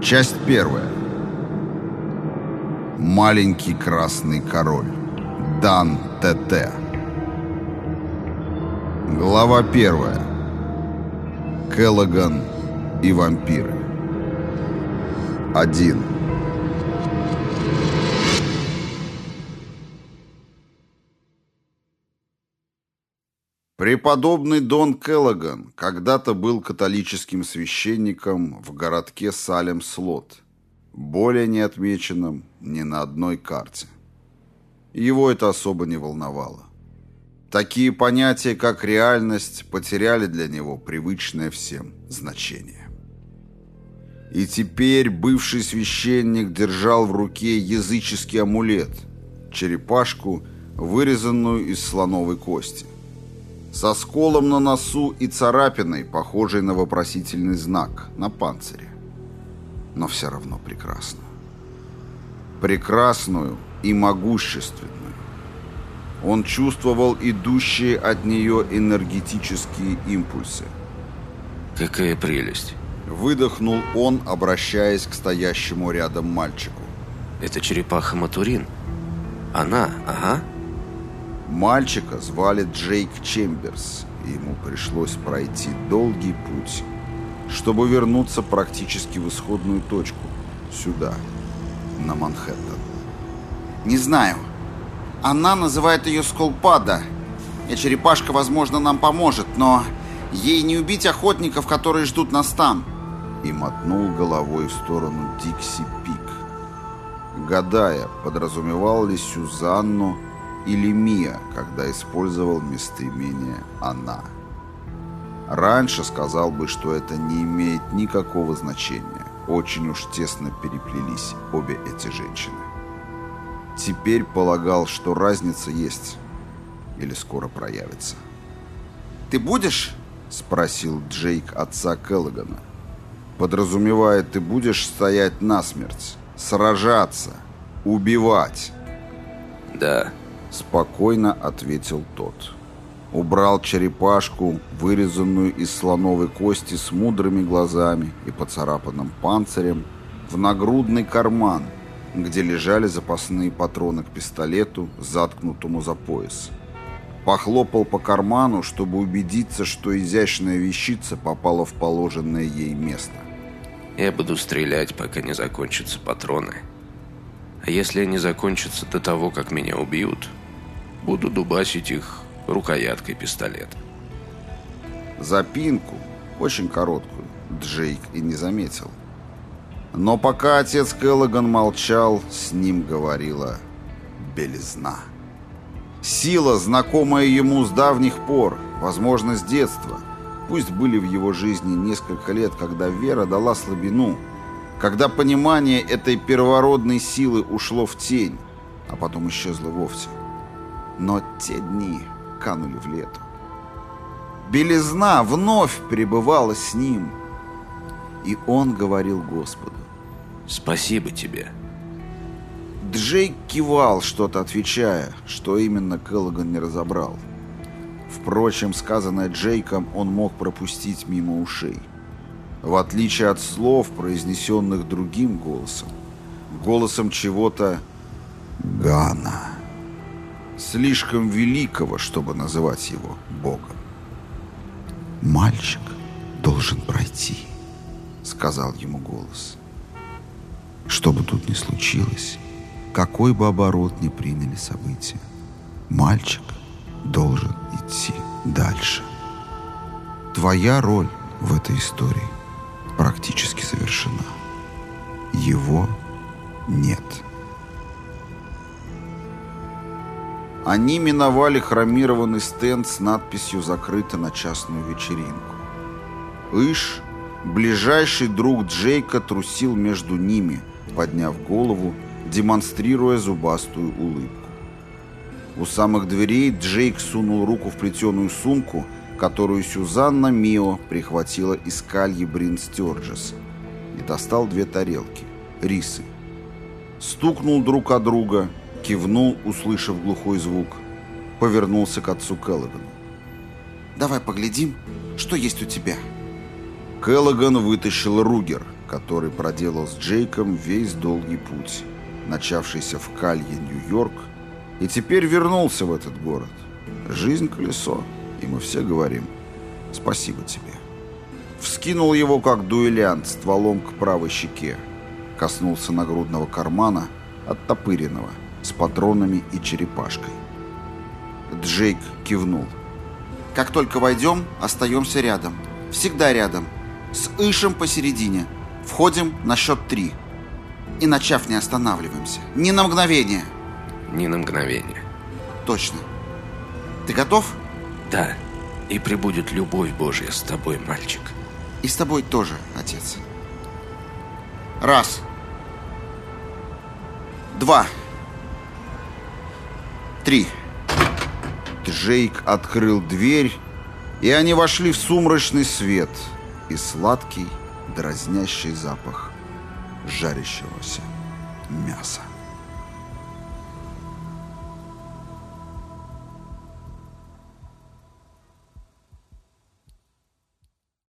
Часть первая. Маленький красный король. Дан ТТ. Глава первая. Келлоган и вампиры. Один. Преподобный Дон Келлоган когда-то был католическим священником в городке Салем-Слот, более не отмеченном ни на одной карте. Его это особо не волновало. Такие понятия, как реальность, потеряли для него привычное всем значение. И теперь бывший священник держал в руке языческий амулет, черепашку, вырезанную из слоновой кости со сколом на носу и царапиной, похожей на вопросительный знак на панцире. Но все равно прекрасную. Прекрасную и могущественную. Он чувствовал идущие от нее энергетические импульсы. Какая прелесть. Выдохнул он, обращаясь к стоящему рядом мальчику. Это черепаха Матурин? Она, ага. Мальчика звали Джейк Чемберс, и ему пришлось пройти долгий путь, чтобы вернуться практически в исходную точку, сюда, на Манхэттен. «Не знаю. Она называет ее Сколпада, и черепашка, возможно, нам поможет, но ей не убить охотников, которые ждут нас там». И мотнул головой в сторону Дикси Пик, гадая, подразумевал ли Сюзанну, или Мия, когда использовал местоимение «она». Раньше сказал бы, что это не имеет никакого значения. Очень уж тесно переплелись обе эти женщины. Теперь полагал, что разница есть или скоро проявится. «Ты будешь?» — спросил Джейк отца Келлогана. «Подразумевая, ты будешь стоять насмерть, сражаться, убивать?» «Да», Спокойно ответил тот. Убрал черепашку, вырезанную из слоновой кости с мудрыми глазами и поцарапанным панцирем, в нагрудный карман, где лежали запасные патроны к пистолету, заткнутому за пояс. Похлопал по карману, чтобы убедиться, что изящная вещица попала в положенное ей место. «Я буду стрелять, пока не закончатся патроны. А если они закончатся до того, как меня убьют, Буду дубасить их рукояткой пистолета. Запинку, очень короткую, Джейк и не заметил. Но пока отец Келлоган молчал, с ним говорила белизна. Сила, знакомая ему с давних пор, возможно, с детства. Пусть были в его жизни несколько лет, когда вера дала слабину, когда понимание этой первородной силы ушло в тень, а потом исчезло вовсе. Но те дни канули в лету. Белизна вновь пребывала с ним. И он говорил Господу. «Спасибо тебе». Джейк кивал, что-то отвечая, что именно Келлоган не разобрал. Впрочем, сказанное Джейком он мог пропустить мимо ушей. В отличие от слов, произнесенных другим голосом, голосом чего-то «Гана» слишком великого, чтобы называть его Богом. «Мальчик должен пройти», — сказал ему голос. «Что бы тут ни случилось, какой бы оборот ни приняли события, мальчик должен идти дальше. Твоя роль в этой истории практически завершена. Его нет». Они миновали хромированный стенд с надписью «Закрыто на частную вечеринку». Иш, ближайший друг Джейка, трусил между ними, подняв голову, демонстрируя зубастую улыбку. У самых дверей Джейк сунул руку в плетеную сумку, которую Сюзанна Мио прихватила из кальи Брин Стёрджес, и достал две тарелки, рисы. Стукнул друг от друга – Кивнул, услышав глухой звук. Повернулся к отцу Келлогану. «Давай поглядим, что есть у тебя». Келлоган вытащил Ругер, который проделал с Джейком весь долгий путь, начавшийся в Калье, Нью-Йорк, и теперь вернулся в этот город. Жизнь — колесо, и мы все говорим «Спасибо тебе». Вскинул его, как дуэлянт, стволом к правой щеке, коснулся нагрудного кармана, оттопыренного, с патронами и черепашкой. Джейк кивнул. Как только войдем, остаемся рядом. Всегда рядом. С Ишем посередине. Входим на счет три. И начав не останавливаемся. Ни на мгновение. Ни на мгновение. Точно. Ты готов? Да. И прибудет любовь Божья с тобой, мальчик. И с тобой тоже, отец. Раз. Два. Три. Джейк открыл дверь, и они вошли в сумрачный свет и сладкий, дразнящий запах жарящегося мяса.